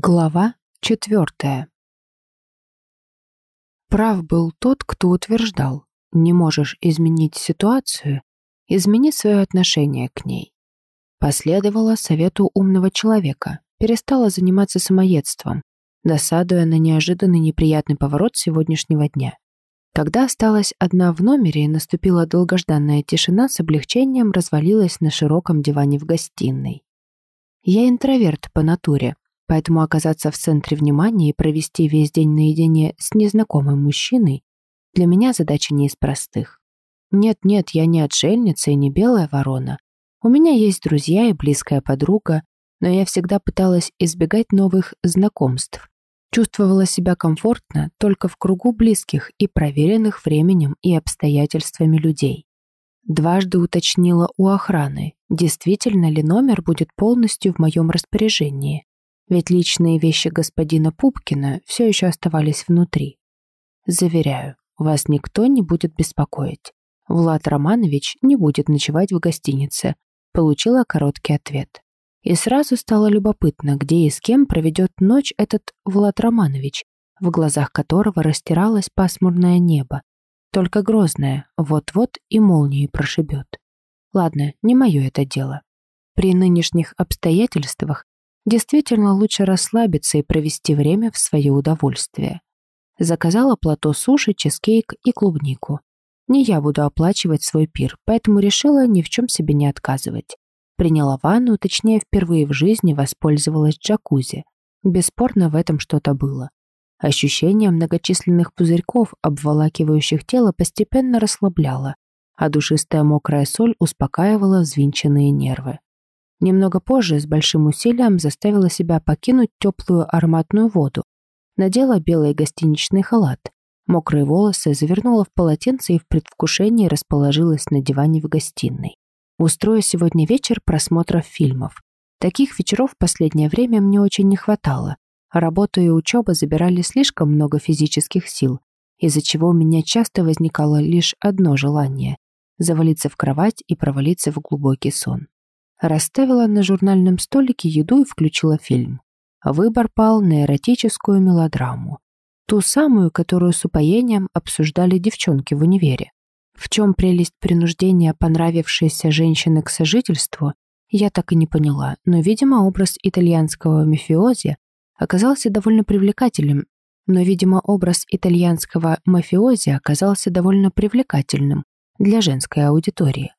Глава четвертая. Прав был тот, кто утверждал, не можешь изменить ситуацию, измени свое отношение к ней. Последовала совету умного человека, перестала заниматься самоедством, досадуя на неожиданный неприятный поворот сегодняшнего дня. Когда осталась одна в номере и наступила долгожданная тишина, с облегчением развалилась на широком диване в гостиной. Я интроверт по натуре, Поэтому оказаться в центре внимания и провести весь день наедине с незнакомым мужчиной для меня задача не из простых. Нет-нет, я не отшельница и не белая ворона. У меня есть друзья и близкая подруга, но я всегда пыталась избегать новых знакомств. Чувствовала себя комфортно только в кругу близких и проверенных временем и обстоятельствами людей. Дважды уточнила у охраны, действительно ли номер будет полностью в моем распоряжении ведь личные вещи господина Пупкина все еще оставались внутри. Заверяю, вас никто не будет беспокоить. Влад Романович не будет ночевать в гостинице, получила короткий ответ. И сразу стало любопытно, где и с кем проведет ночь этот Влад Романович, в глазах которого растиралось пасмурное небо. Только грозное, вот-вот и молнией прошибет. Ладно, не мое это дело. При нынешних обстоятельствах Действительно лучше расслабиться и провести время в свое удовольствие. Заказала плато суши, чизкейк и клубнику. Не я буду оплачивать свой пир, поэтому решила ни в чем себе не отказывать. Приняла ванну, точнее, впервые в жизни воспользовалась джакузи. Бесспорно, в этом что-то было. Ощущение многочисленных пузырьков, обволакивающих тело, постепенно расслабляло, а душистая мокрая соль успокаивала взвинченные нервы. Немного позже с большим усилием заставила себя покинуть теплую ароматную воду. Надела белый гостиничный халат. Мокрые волосы завернула в полотенце и в предвкушении расположилась на диване в гостиной. Устрою сегодня вечер просмотров фильмов. Таких вечеров в последнее время мне очень не хватало. Работа и учеба забирали слишком много физических сил, из-за чего у меня часто возникало лишь одно желание – завалиться в кровать и провалиться в глубокий сон. Расставила на журнальном столике еду и включила фильм. Выбор пал на эротическую мелодраму. Ту самую, которую с упоением обсуждали девчонки в универе. В чем прелесть принуждения понравившейся женщины к сожительству, я так и не поняла, но, видимо, образ итальянского мафиози оказался довольно привлекательным, но, видимо, образ итальянского мафиози оказался довольно привлекательным для женской аудитории.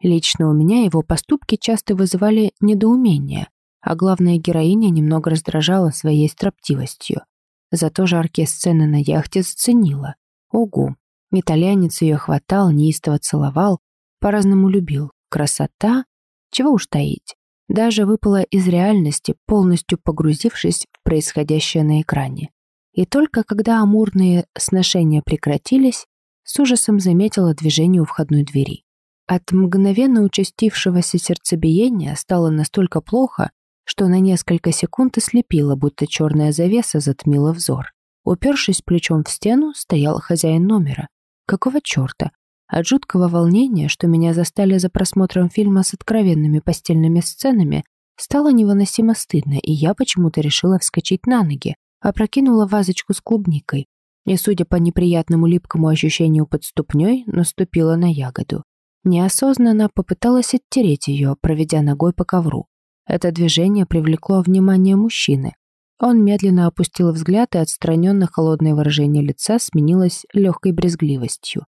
Лично у меня его поступки часто вызывали недоумение, а главная героиня немного раздражала своей строптивостью. Зато жаркие сцены на яхте заценила. Ого, итальянец ее хватал, неистово целовал, по-разному любил. Красота? Чего уж таить. Даже выпала из реальности, полностью погрузившись в происходящее на экране. И только когда амурные сношения прекратились, с ужасом заметила движение у входной двери. От мгновенно участившегося сердцебиения стало настолько плохо, что на несколько секунд ослепило, будто черная завеса затмила взор. Упершись плечом в стену, стоял хозяин номера. Какого черта? От жуткого волнения, что меня застали за просмотром фильма с откровенными постельными сценами, стало невыносимо стыдно, и я почему-то решила вскочить на ноги, опрокинула вазочку с клубникой и, судя по неприятному липкому ощущению под ступней, наступила на ягоду. Неосознанно попыталась оттереть ее, проведя ногой по ковру. Это движение привлекло внимание мужчины. Он медленно опустил взгляд, и отстраненно холодное выражение лица сменилось легкой брезгливостью.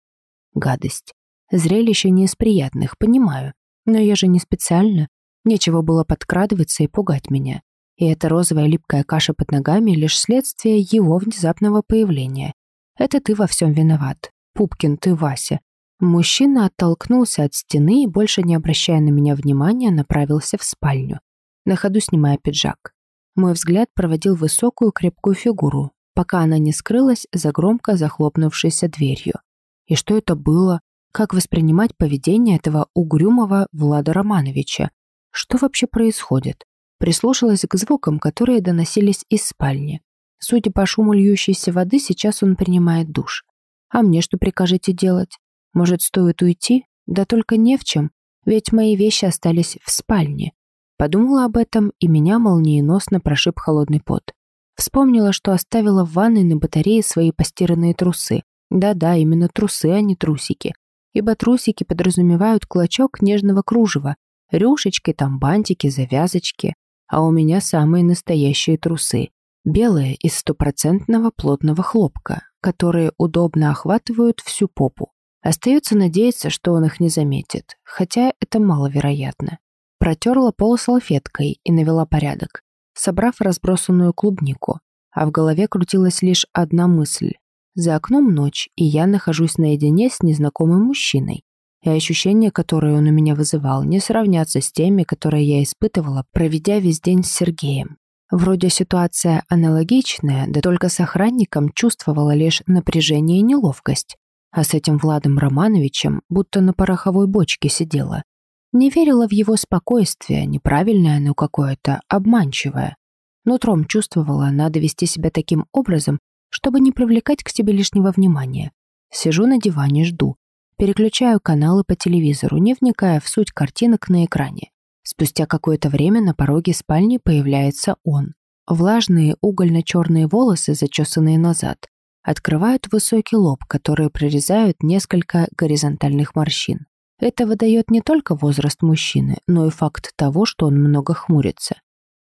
Гадость. Зрелище не из приятных, понимаю. Но я же не специально. Нечего было подкрадываться и пугать меня. И эта розовая липкая каша под ногами — лишь следствие его внезапного появления. Это ты во всем виноват. Пупкин, ты Вася. Мужчина оттолкнулся от стены и, больше не обращая на меня внимания, направился в спальню, на ходу снимая пиджак. Мой взгляд проводил высокую крепкую фигуру, пока она не скрылась за громко захлопнувшейся дверью. И что это было? Как воспринимать поведение этого угрюмого Влада Романовича? Что вообще происходит? Прислушалась к звукам, которые доносились из спальни. Судя по шуму льющейся воды, сейчас он принимает душ. А мне что прикажете делать? Может, стоит уйти? Да только не в чем, ведь мои вещи остались в спальне. Подумала об этом, и меня молниеносно прошиб холодный пот. Вспомнила, что оставила в ванной на батарее свои постиранные трусы. Да-да, именно трусы, а не трусики. Ибо трусики подразумевают клочок нежного кружева, рюшечки, там бантики, завязочки. А у меня самые настоящие трусы. Белые из стопроцентного плотного хлопка, которые удобно охватывают всю попу. Остается надеяться, что он их не заметит, хотя это маловероятно. Протерла пол салфеткой и навела порядок, собрав разбросанную клубнику, а в голове крутилась лишь одна мысль. За окном ночь, и я нахожусь наедине с незнакомым мужчиной, и ощущения, которые он у меня вызывал, не сравнятся с теми, которые я испытывала, проведя весь день с Сергеем. Вроде ситуация аналогичная, да только с охранником чувствовала лишь напряжение и неловкость, а с этим Владом Романовичем будто на пороховой бочке сидела. Не верила в его спокойствие, неправильное оно какое-то, обманчивое. Нутром чувствовала, надо вести себя таким образом, чтобы не привлекать к себе лишнего внимания. Сижу на диване, жду. Переключаю каналы по телевизору, не вникая в суть картинок на экране. Спустя какое-то время на пороге спальни появляется он. Влажные угольно-черные волосы, зачесанные назад, открывают высокий лоб, которые прорезают несколько горизонтальных морщин. Это выдает не только возраст мужчины, но и факт того, что он много хмурится.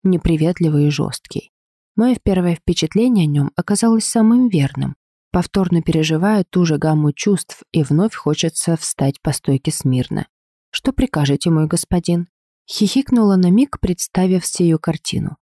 Неприветливый и жесткий. Мое первое впечатление о нем оказалось самым верным. Повторно переживаю ту же гамму чувств и вновь хочется встать по стойке смирно. «Что прикажете, мой господин?» Хихикнула на миг, представив сию картину.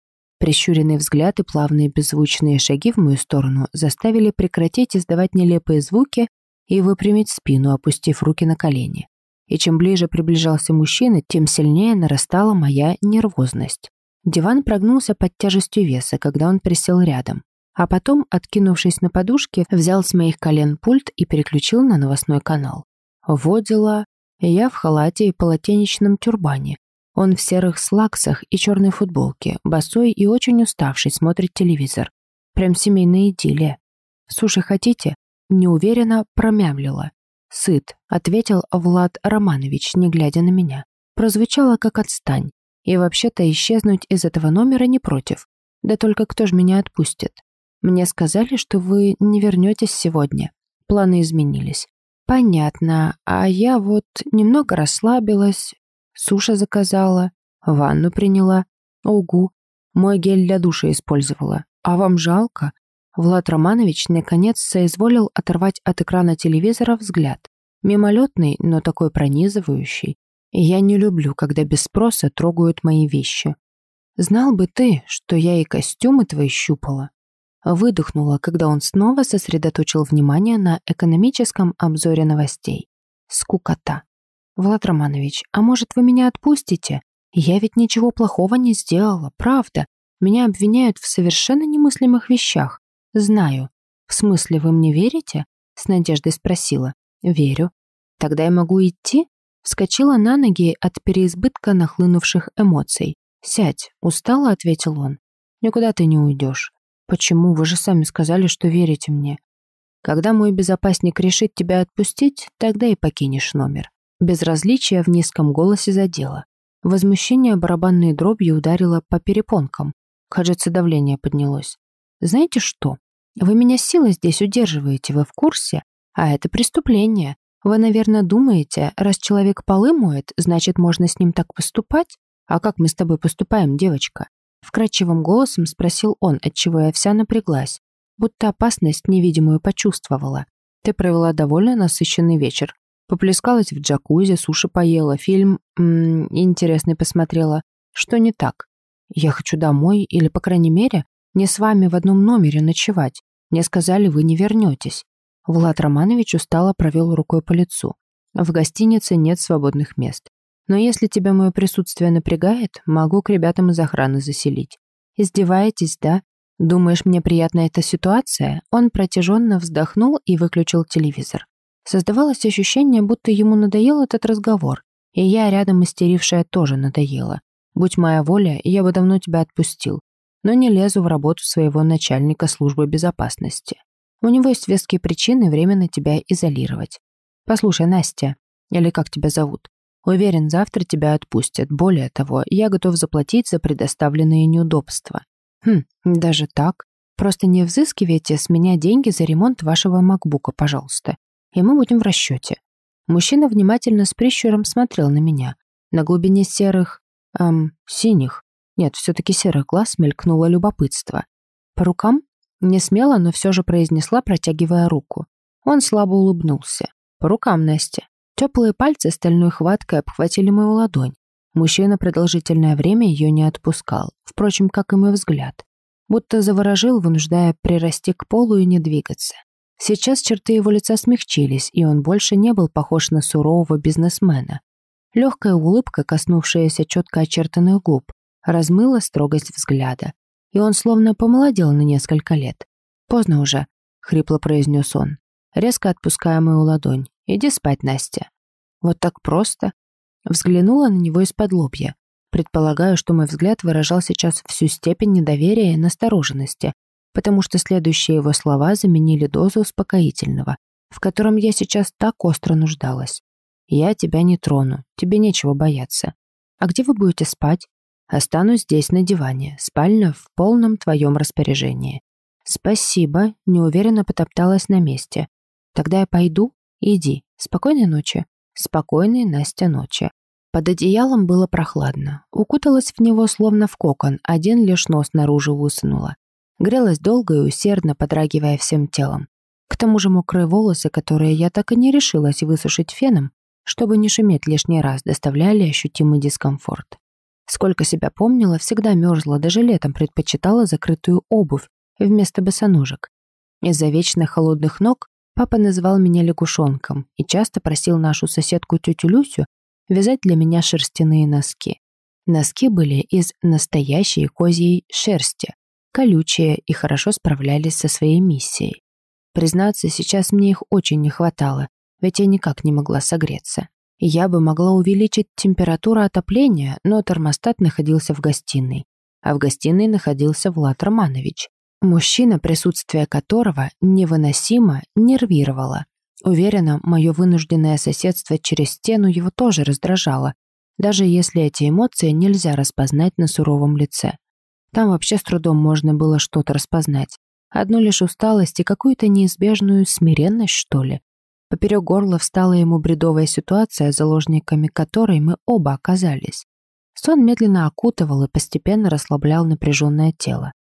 Прищуренный взгляд и плавные беззвучные шаги в мою сторону заставили прекратить издавать нелепые звуки и выпрямить спину, опустив руки на колени. И чем ближе приближался мужчина, тем сильнее нарастала моя нервозность. Диван прогнулся под тяжестью веса, когда он присел рядом. А потом, откинувшись на подушке, взял с моих колен пульт и переключил на новостной канал. Водила я в халате и полотенечном тюрбане, он в серых слаксах и черной футболке, босой и очень уставший, смотрит телевизор. Прям семейная идиллия. «Суши хотите?» Неуверенно промямлила. «Сыт», — ответил Влад Романович, не глядя на меня. Прозвучало как «отстань». И вообще-то исчезнуть из этого номера не против. Да только кто ж меня отпустит? Мне сказали, что вы не вернетесь сегодня. Планы изменились. Понятно, а я вот немного расслабилась, Суши заказала, ванну приняла. Угу, мой гель для душа использовала. А вам жалко? Влад Романович наконец соизволил оторвать от экрана телевизора взгляд. Мимолетный, но такой пронизывающий. Я не люблю, когда без спроса трогают мои вещи. Знал бы ты, что я и костюмы твои щупала. Выдохнула, когда он снова сосредоточил внимание на экономическом обзоре новостей. Скукота. «Влад Романович, а может, вы меня отпустите? Я ведь ничего плохого не сделала, правда. Меня обвиняют в совершенно немыслимых вещах. Знаю. В смысле, вы мне верите?» С надеждой спросила. «Верю. Тогда я могу идти?» Вскочила на ноги от переизбытка нахлынувших эмоций. «Сядь», — устало ответил он. «Никуда ты не уйдешь. Почему? Вы же сами сказали, что верите мне. Когда мой безопасник решит тебя отпустить, тогда и покинешь номер. Безразличие в низком голосе задело. Возмущение барабанной дробью ударило по перепонкам. Кажется, давление поднялось. «Знаете что? Вы меня силой здесь удерживаете, вы в курсе? А это преступление. Вы, наверное, думаете, раз человек полы моет, значит, можно с ним так поступать? А как мы с тобой поступаем, девочка?» Вкрадчивым голосом спросил он, отчего я вся напряглась, будто опасность невидимую почувствовала. «Ты провела довольно насыщенный вечер. Поплескалась в джакузи, суши поела, фильм м -м, интересный посмотрела. Что не так? Я хочу домой или, по крайней мере, не с вами в одном номере ночевать. Мне сказали, вы не вернетесь. Влад Романович устало провел рукой по лицу. В гостинице нет свободных мест. Но если тебя мое присутствие напрягает, могу к ребятам из охраны заселить. Издеваетесь, да? Думаешь, мне приятна эта ситуация? Он протяженно вздохнул и выключил телевизор. Создавалось ощущение, будто ему надоел этот разговор, и я, рядом истерившая, тоже надоела. Будь моя воля, я бы давно тебя отпустил, но не лезу в работу своего начальника службы безопасности. У него есть веские причины временно тебя изолировать. Послушай, Настя, или как тебя зовут, уверен, завтра тебя отпустят. Более того, я готов заплатить за предоставленные неудобства. Хм, даже так? Просто не взыскивайте с меня деньги за ремонт вашего макбука, пожалуйста, и мы будем в расчете». Мужчина внимательно с прищуром смотрел на меня. На глубине серых... эм, синих. Нет, все-таки серых глаз мелькнуло любопытство. «По рукам?» Не смело, но все же произнесла, протягивая руку. Он слабо улыбнулся. «По рукам, Настя». Теплые пальцы стальной хваткой обхватили мою ладонь. Мужчина продолжительное время ее не отпускал, впрочем, как и мой взгляд. Будто заворожил, вынуждая прирасти к полу и не двигаться. Сейчас черты его лица смягчились, и он больше не был похож на сурового бизнесмена. Легкая улыбка, коснувшаяся четко очертанных губ, размыла строгость взгляда, и он словно помолодел на несколько лет. «Поздно уже», — хрипло произнес он, резко отпуская мою ладонь. «Иди спать, Настя». Вот так просто. Взглянула на него из-под лобья. Предполагаю, что мой взгляд выражал сейчас всю степень недоверия и настороженности, потому что следующие его слова заменили дозу успокоительного, в котором я сейчас так остро нуждалась. «Я тебя не трону, тебе нечего бояться. А где вы будете спать?» «Останусь здесь на диване, спальня в полном твоем распоряжении». «Спасибо», неуверенно потопталась на месте. «Тогда я пойду?» «Иди. Спокойной ночи». «Спокойной, Настя, ночи». Под одеялом было прохладно. Укуталась в него словно в кокон, один лишь нос наружу высунула. Грелась долго и усердно, подрагивая всем телом. К тому же мокрые волосы, которые я так и не решилась высушить феном, чтобы не шуметь лишний раз, доставляли ощутимый дискомфорт. Сколько себя помнила, всегда мерзла, даже летом предпочитала закрытую обувь вместо босоножек. Из-за вечно холодных ног Папа называл меня лягушонком и часто просил нашу соседку тетю Люсю вязать для меня шерстяные носки. Носки были из настоящей козьей шерсти, колючие и хорошо справлялись со своей миссией. Признаться, сейчас мне их очень не хватало, ведь я никак не могла согреться. Я бы могла увеличить температуру отопления, но термостат находился в гостиной, а в гостиной находился Влад Романович, Мужчина, присутствие которого невыносимо нервировало. Уверена, мое вынужденное соседство через стену его тоже раздражало, даже если эти эмоции нельзя распознать на суровом лице. Там вообще с трудом можно было что-то распознать. Одну лишь усталость и какую-то неизбежную смиренность, что ли. Поперек горла встала ему бредовая ситуация, заложниками которой мы оба оказались. Сон медленно окутывал и постепенно расслаблял напряженное тело.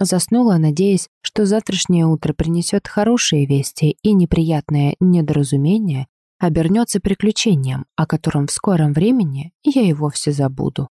Заснула, надеясь, что завтрашнее утро принесет хорошие вести и неприятное недоразумение обернется приключением, о котором в скором времени я и вовсе забуду.